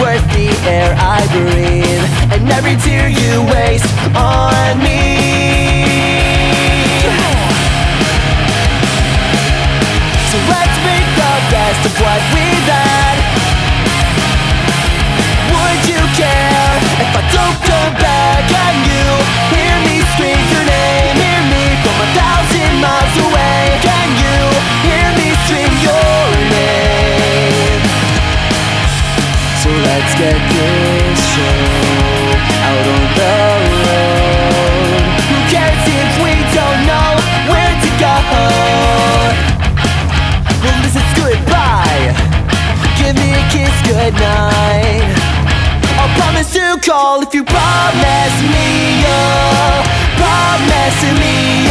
worth the air I breathe. And every tear you waste on me. So let's make the best of what we've call if you promise me you'll promise me.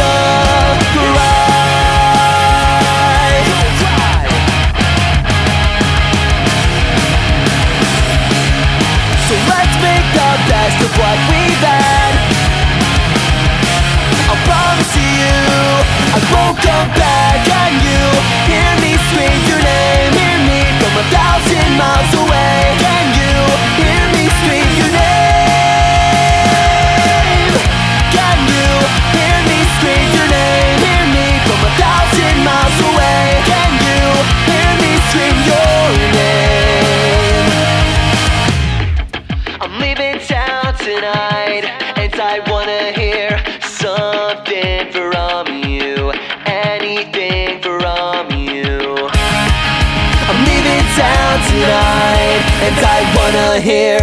tonight, and I wanna hear something from you, anything from you. I'm leaving town tonight, and I wanna hear